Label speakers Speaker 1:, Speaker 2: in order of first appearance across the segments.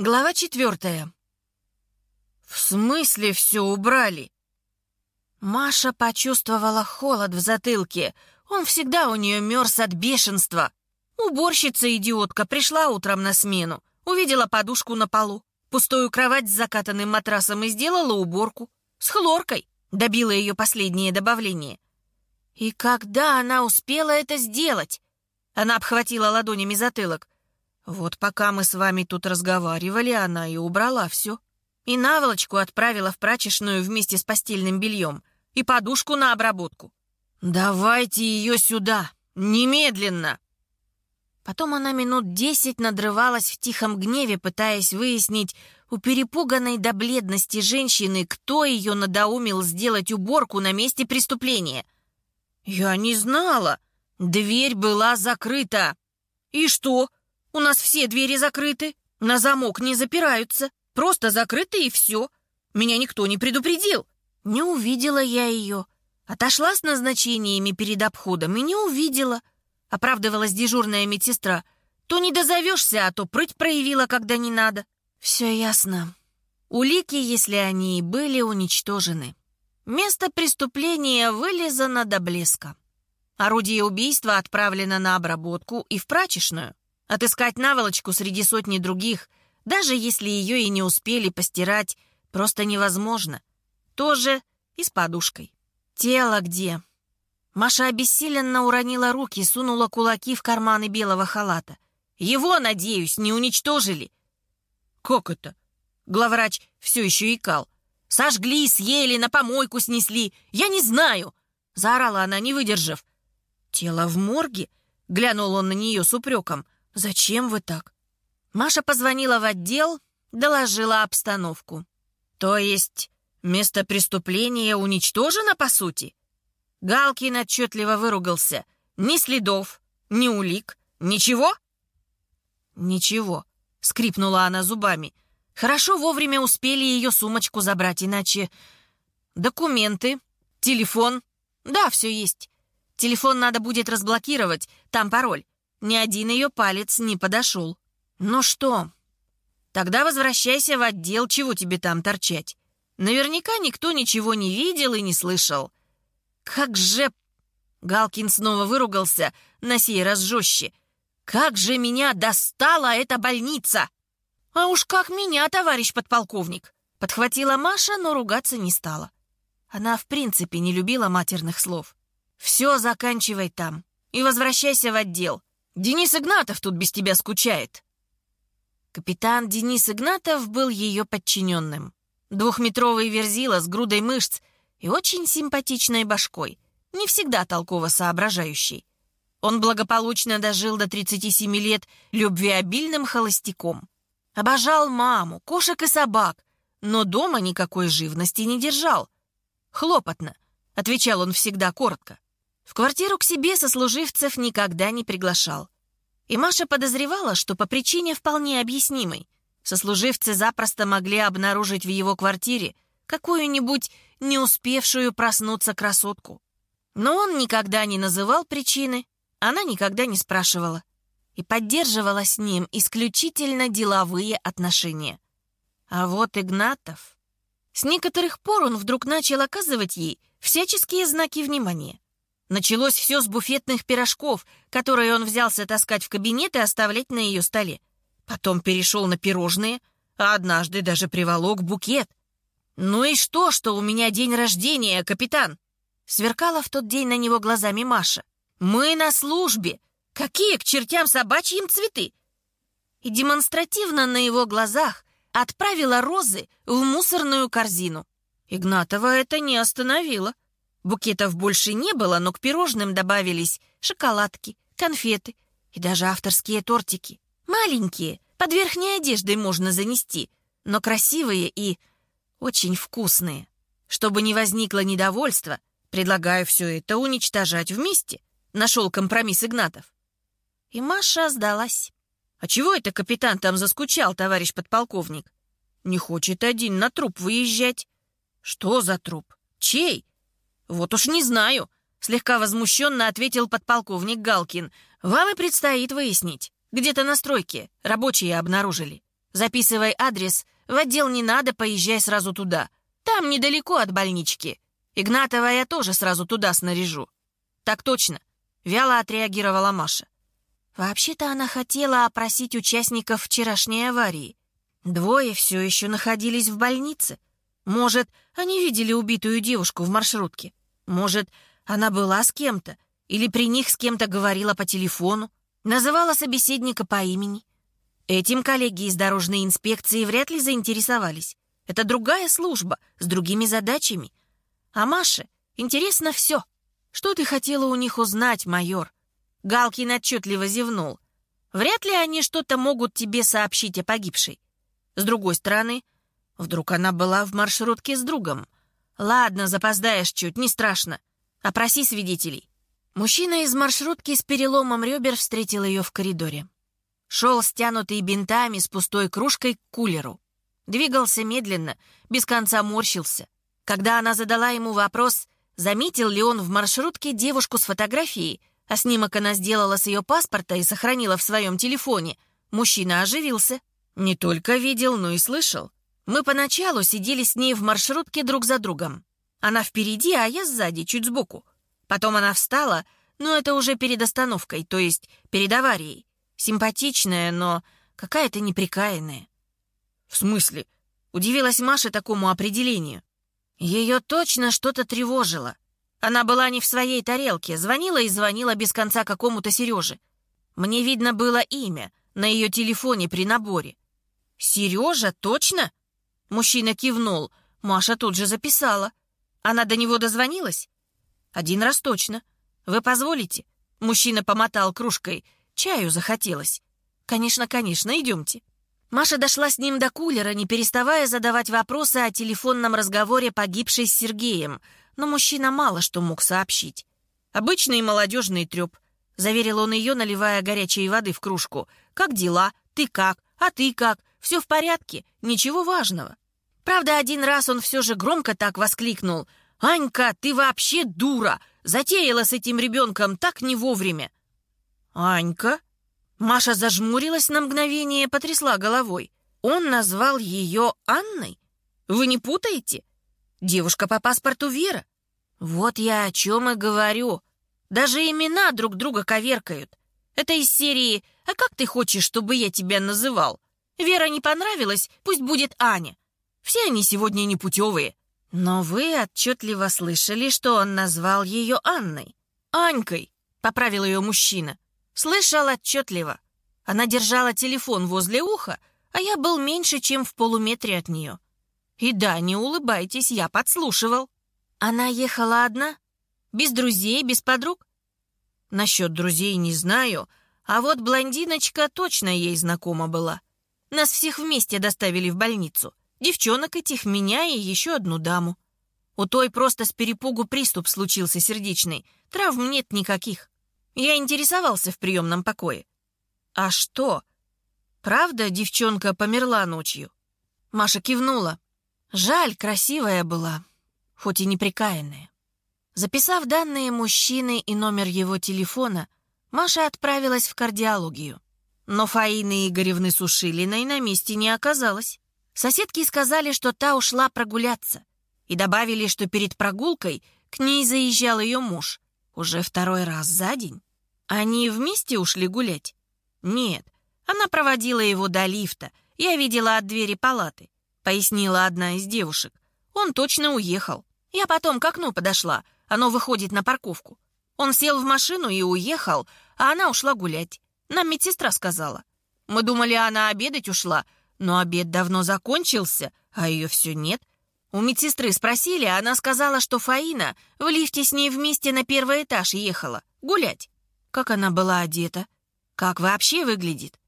Speaker 1: Глава четвертая. «В смысле все убрали?» Маша почувствовала холод в затылке. Он всегда у нее мерз от бешенства. Уборщица-идиотка пришла утром на смену, увидела подушку на полу, пустую кровать с закатанным матрасом и сделала уборку. С хлоркой добила ее последнее добавление. И когда она успела это сделать? Она обхватила ладонями затылок. Вот пока мы с вами тут разговаривали, она и убрала все и наволочку отправила в прачечную вместе с постельным бельем и подушку на обработку. «Давайте ее сюда! Немедленно!» Потом она минут десять надрывалась в тихом гневе, пытаясь выяснить у перепуганной до бледности женщины, кто ее надоумил сделать уборку на месте преступления. «Я не знала. Дверь была закрыта». «И что? У нас все двери закрыты. На замок не запираются. Просто закрыто и все. Меня никто не предупредил. Не увидела я ее. Отошла с назначениями перед обходом и не увидела. Оправдывалась дежурная медсестра. То не дозовешься, а то прыть проявила, когда не надо. Все ясно. Улики, если они и были, уничтожены. Место преступления вылезано до блеска. Орудие убийства отправлено на обработку и в прачечную. Отыскать наволочку среди сотни других даже если ее и не успели постирать, просто невозможно. Тоже и с подушкой. Тело где? Маша обессиленно уронила руки, сунула кулаки в карманы белого халата. Его, надеюсь, не уничтожили. Как это? Главврач все еще икал. Сожгли, съели, на помойку снесли. Я не знаю. Заорала она, не выдержав. Тело в морге? Глянул он на нее с упреком. Зачем вы так? Маша позвонила в отдел, доложила обстановку. То есть место преступления уничтожено, по сути? Галкин отчетливо выругался. Ни следов, ни улик, ничего? Ничего, скрипнула она зубами. Хорошо вовремя успели ее сумочку забрать, иначе... Документы, телефон. Да, все есть. Телефон надо будет разблокировать, там пароль. Ни один ее палец не подошел. «Ну что? Тогда возвращайся в отдел, чего тебе там торчать. Наверняка никто ничего не видел и не слышал». «Как же...» Галкин снова выругался, на сей раз жестче. «Как же меня достала эта больница!» «А уж как меня, товарищ подполковник!» Подхватила Маша, но ругаться не стала. Она в принципе не любила матерных слов. «Все заканчивай там и возвращайся в отдел. Денис Игнатов тут без тебя скучает». Капитан Денис Игнатов был ее подчиненным. Двухметровый верзила с грудой мышц и очень симпатичной башкой, не всегда толково соображающий. Он благополучно дожил до 37 лет любвеобильным холостяком. Обожал маму, кошек и собак, но дома никакой живности не держал. «Хлопотно», — отвечал он всегда коротко. В квартиру к себе сослуживцев никогда не приглашал. И Маша подозревала, что по причине вполне объяснимой. Сослуживцы запросто могли обнаружить в его квартире какую-нибудь не успевшую проснуться красотку. Но он никогда не называл причины, она никогда не спрашивала. И поддерживала с ним исключительно деловые отношения. А вот Игнатов... С некоторых пор он вдруг начал оказывать ей всяческие знаки внимания. Началось все с буфетных пирожков, которые он взялся таскать в кабинет и оставлять на ее столе. Потом перешел на пирожные, а однажды даже приволок букет. «Ну и что, что у меня день рождения, капитан?» Сверкала в тот день на него глазами Маша. «Мы на службе! Какие к чертям собачьим цветы?» И демонстративно на его глазах отправила розы в мусорную корзину. Игнатова это не остановило. Букетов больше не было, но к пирожным добавились шоколадки, конфеты и даже авторские тортики. Маленькие, под верхней одеждой можно занести, но красивые и очень вкусные. Чтобы не возникло недовольства, предлагаю все это уничтожать вместе. Нашел компромисс Игнатов. И Маша сдалась. «А чего это капитан там заскучал, товарищ подполковник? Не хочет один на труп выезжать». «Что за труп? Чей?» «Вот уж не знаю», — слегка возмущенно ответил подполковник Галкин. «Вам и предстоит выяснить. Где-то на стройке рабочие обнаружили. Записывай адрес, в отдел не надо, поезжай сразу туда. Там недалеко от больнички. Игнатова я тоже сразу туда снаряжу». «Так точно», — вяло отреагировала Маша. Вообще-то она хотела опросить участников вчерашней аварии. Двое все еще находились в больнице. Может, они видели убитую девушку в маршрутке. Может, она была с кем-то или при них с кем-то говорила по телефону, называла собеседника по имени. Этим коллеги из дорожной инспекции вряд ли заинтересовались. Это другая служба, с другими задачами. А Маше интересно все. Что ты хотела у них узнать, майор? Галкин отчетливо зевнул. Вряд ли они что-то могут тебе сообщить о погибшей. С другой стороны, вдруг она была в маршрутке с другом. Ладно, запоздаешь чуть, не страшно. Опроси свидетелей. Мужчина из маршрутки с переломом ребер встретил ее в коридоре. Шел стянутый бинтами с пустой кружкой к кулеру. Двигался медленно, без конца морщился. Когда она задала ему вопрос, заметил ли он в маршрутке девушку с фотографией, а снимок она сделала с ее паспорта и сохранила в своем телефоне, мужчина оживился. Не только видел, но и слышал. Мы поначалу сидели с ней в маршрутке друг за другом. Она впереди, а я сзади, чуть сбоку. Потом она встала, но это уже перед остановкой, то есть перед аварией. Симпатичная, но какая-то неприкаянная. «В смысле?» — удивилась Маша такому определению. Ее точно что-то тревожило. Она была не в своей тарелке, звонила и звонила без конца какому-то Сереже. Мне видно было имя на ее телефоне при наборе. «Сережа, точно?» Мужчина кивнул. Маша тут же записала. Она до него дозвонилась? Один раз точно. Вы позволите? Мужчина помотал кружкой. Чаю захотелось. Конечно, конечно, идемте. Маша дошла с ним до кулера, не переставая задавать вопросы о телефонном разговоре погибшей с Сергеем, но мужчина мало что мог сообщить. «Обычный молодежный треп», — заверил он ее, наливая горячей воды в кружку. «Как дела? Ты как? А ты как? Все в порядке? Ничего важного». Правда, один раз он все же громко так воскликнул. «Анька, ты вообще дура! Затеяла с этим ребенком так не вовремя!» «Анька?» Маша зажмурилась на мгновение, потрясла головой. «Он назвал ее Анной? Вы не путаете? Девушка по паспорту Вера. Вот я о чем и говорю. Даже имена друг друга коверкают. Это из серии «А как ты хочешь, чтобы я тебя называл?» Вера не понравилась, пусть будет Аня. Все они сегодня непутевые. Но вы отчетливо слышали, что он назвал ее Анной. Анькой, поправил ее мужчина. Слышал отчетливо. Она держала телефон возле уха, а я был меньше, чем в полуметре от нее. И да, не улыбайтесь, я подслушивал. Она ехала одна? Без друзей, без подруг? Насчет друзей не знаю, а вот блондиночка точно ей знакома была. Нас всех вместе доставили в больницу. Девчонок этих, меня и еще одну даму. У той просто с перепугу приступ случился сердечный. Травм нет никаких. Я интересовался в приемном покое. А что? Правда, девчонка померла ночью? Маша кивнула. Жаль, красивая была, хоть и неприкаянная. Записав данные мужчины и номер его телефона, Маша отправилась в кардиологию. Но Фаины Игоревны Сушилиной на месте не оказалось. Соседки сказали, что та ушла прогуляться. И добавили, что перед прогулкой к ней заезжал ее муж. Уже второй раз за день. Они вместе ушли гулять? Нет, она проводила его до лифта. Я видела от двери палаты, пояснила одна из девушек. Он точно уехал. Я потом к окну подошла. Оно выходит на парковку. Он сел в машину и уехал, а она ушла гулять. Нам медсестра сказала. Мы думали, она обедать ушла, но обед давно закончился, а ее все нет. У медсестры спросили, а она сказала, что Фаина в лифте с ней вместе на первый этаж ехала. Гулять. Как она была одета? Как вообще выглядит?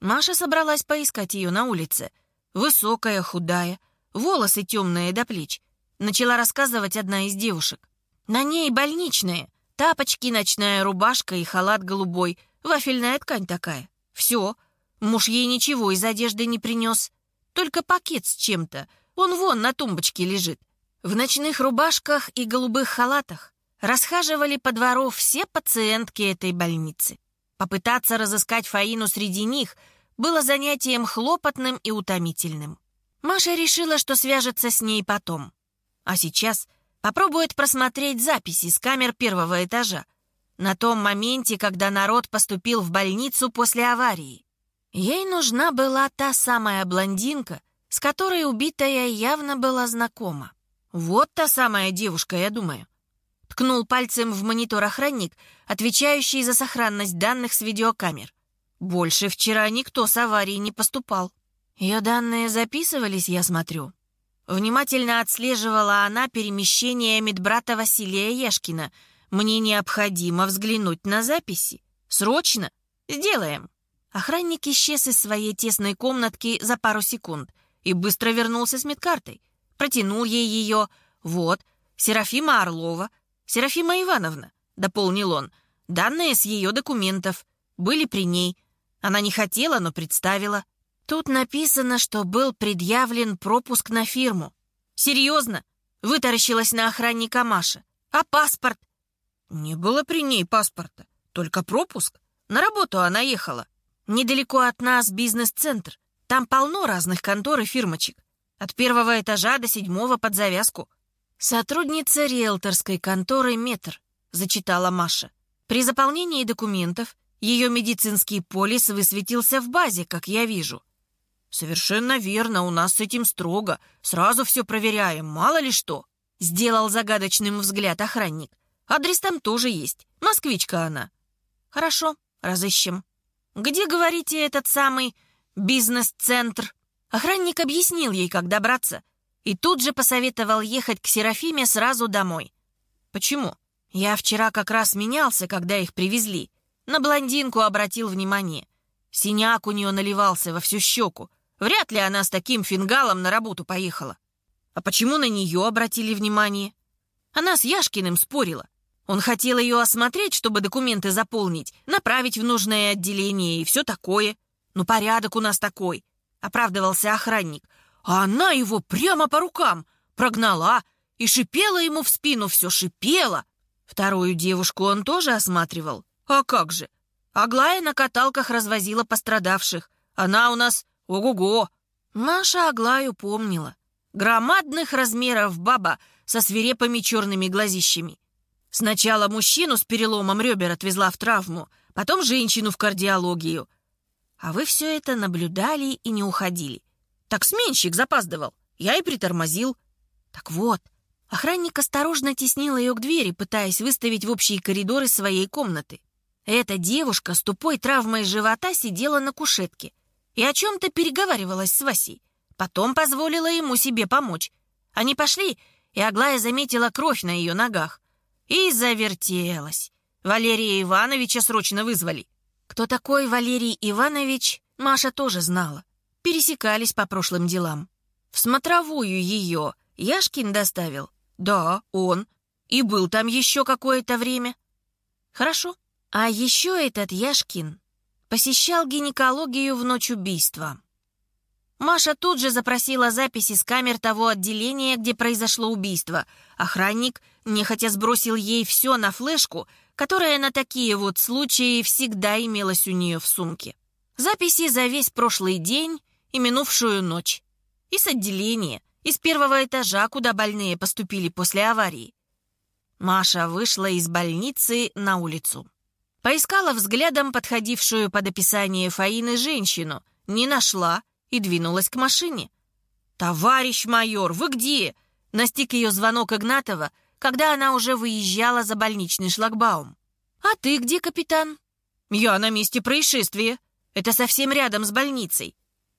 Speaker 1: Маша собралась поискать ее на улице. Высокая, худая, волосы темные до плеч. Начала рассказывать одна из девушек. На ней больничные. Тапочки, ночная рубашка и халат голубой. Вафельная ткань такая. Все. Муж ей ничего из одежды не принес. Только пакет с чем-то. Он вон на тумбочке лежит. В ночных рубашках и голубых халатах расхаживали по двору все пациентки этой больницы. Попытаться разыскать Фаину среди них было занятием хлопотным и утомительным. Маша решила, что свяжется с ней потом. А сейчас попробует просмотреть записи с камер первого этажа. На том моменте, когда народ поступил в больницу после аварии. Ей нужна была та самая блондинка, с которой убитая явно была знакома. Вот та самая девушка, я думаю. Ткнул пальцем в монитор охранник, отвечающий за сохранность данных с видеокамер. Больше вчера никто с аварией не поступал. Ее данные записывались, я смотрю. Внимательно отслеживала она перемещение медбрата Василия Ешкина. Мне необходимо взглянуть на записи. Срочно. Сделаем. Охранник исчез из своей тесной комнатки за пару секунд и быстро вернулся с медкартой. Протянул ей ее. Вот, Серафима Орлова. Серафима Ивановна, дополнил он. Данные с ее документов были при ней. Она не хотела, но представила. Тут написано, что был предъявлен пропуск на фирму. Серьезно? Вытаращилась на охранника Маша. А паспорт? Не было при ней паспорта, только пропуск. На работу она ехала. Недалеко от нас бизнес-центр. Там полно разных контор и фирмочек. От первого этажа до седьмого под завязку. Сотрудница риэлторской конторы «Метр», зачитала Маша. При заполнении документов ее медицинский полис высветился в базе, как я вижу. «Совершенно верно, у нас с этим строго. Сразу все проверяем, мало ли что». Сделал загадочным взгляд охранник. «Адрес там тоже есть. Москвичка она». «Хорошо, разыщем». «Где, говорите, этот самый бизнес-центр?» Охранник объяснил ей, как добраться, и тут же посоветовал ехать к Серафиме сразу домой. «Почему?» «Я вчера как раз менялся, когда их привезли. На блондинку обратил внимание. Синяк у нее наливался во всю щеку. Вряд ли она с таким фингалом на работу поехала. А почему на нее обратили внимание? Она с Яшкиным спорила. Он хотел ее осмотреть, чтобы документы заполнить, направить в нужное отделение и все такое. Ну, порядок у нас такой, — оправдывался охранник. А она его прямо по рукам прогнала и шипела ему в спину, все шипела. Вторую девушку он тоже осматривал. А как же? Аглая на каталках развозила пострадавших. Она у нас ого-го. Маша Аглаю помнила. Громадных размеров баба со свирепыми черными глазищами. Сначала мужчину с переломом ребер отвезла в травму, потом женщину в кардиологию. А вы все это наблюдали и не уходили. Так сменщик запаздывал. Я и притормозил. Так вот, охранник осторожно теснил ее к двери, пытаясь выставить в общие коридоры своей комнаты. Эта девушка с тупой травмой живота сидела на кушетке и о чем-то переговаривалась с Васей. Потом позволила ему себе помочь. Они пошли, и Аглая заметила кровь на ее ногах. И завертелась. Валерия Ивановича срочно вызвали. Кто такой Валерий Иванович, Маша тоже знала. Пересекались по прошлым делам. В смотровую ее Яшкин доставил? Да, он. И был там еще какое-то время. Хорошо. А еще этот Яшкин посещал гинекологию в ночь убийства. Маша тут же запросила записи с камер того отделения, где произошло убийство. Охранник нехотя сбросил ей все на флешку, которая на такие вот случаи всегда имелась у нее в сумке. Записи за весь прошлый день и минувшую ночь. И с отделения, из первого этажа, куда больные поступили после аварии. Маша вышла из больницы на улицу. Поискала взглядом подходившую под описание Фаины женщину, не нашла и двинулась к машине. «Товарищ майор, вы где?» Настиг ее звонок Игнатова, когда она уже выезжала за больничный шлагбаум. «А ты где, капитан?» «Я на месте происшествия. Это совсем рядом с больницей».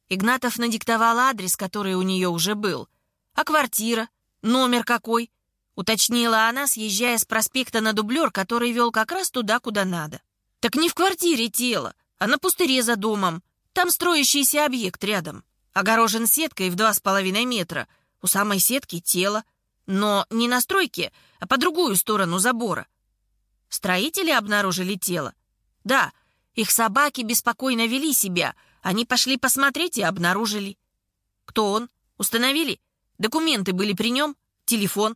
Speaker 1: Игнатов надиктовал адрес, который у нее уже был. «А квартира? Номер какой?» уточнила она, съезжая с проспекта на дублер, который вел как раз туда, куда надо. «Так не в квартире тело, а на пустыре за домом. Там строящийся объект рядом. Огорожен сеткой в два с половиной метра. У самой сетки тело. Но не на стройке, а по другую сторону забора. Строители обнаружили тело. Да, их собаки беспокойно вели себя. Они пошли посмотреть и обнаружили. Кто он? Установили? Документы были при нем? Телефон?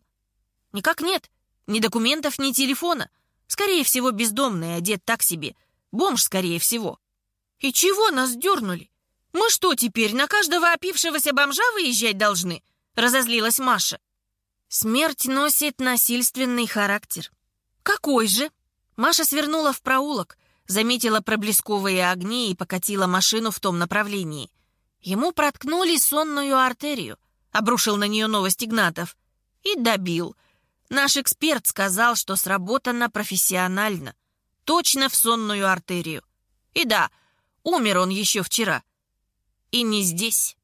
Speaker 1: Никак нет. Ни документов, ни телефона. Скорее всего, бездомный, одет так себе. Бомж, скорее всего. И чего нас дернули? Мы что теперь, на каждого опившегося бомжа выезжать должны?» — разозлилась Маша. «Смерть носит насильственный характер». «Какой же?» Маша свернула в проулок, заметила проблесковые огни и покатила машину в том направлении. Ему проткнули сонную артерию, обрушил на нее новость Игнатов. И добил. Наш эксперт сказал, что сработано профессионально. Точно в сонную артерию. И да, умер он еще вчера. И не здесь.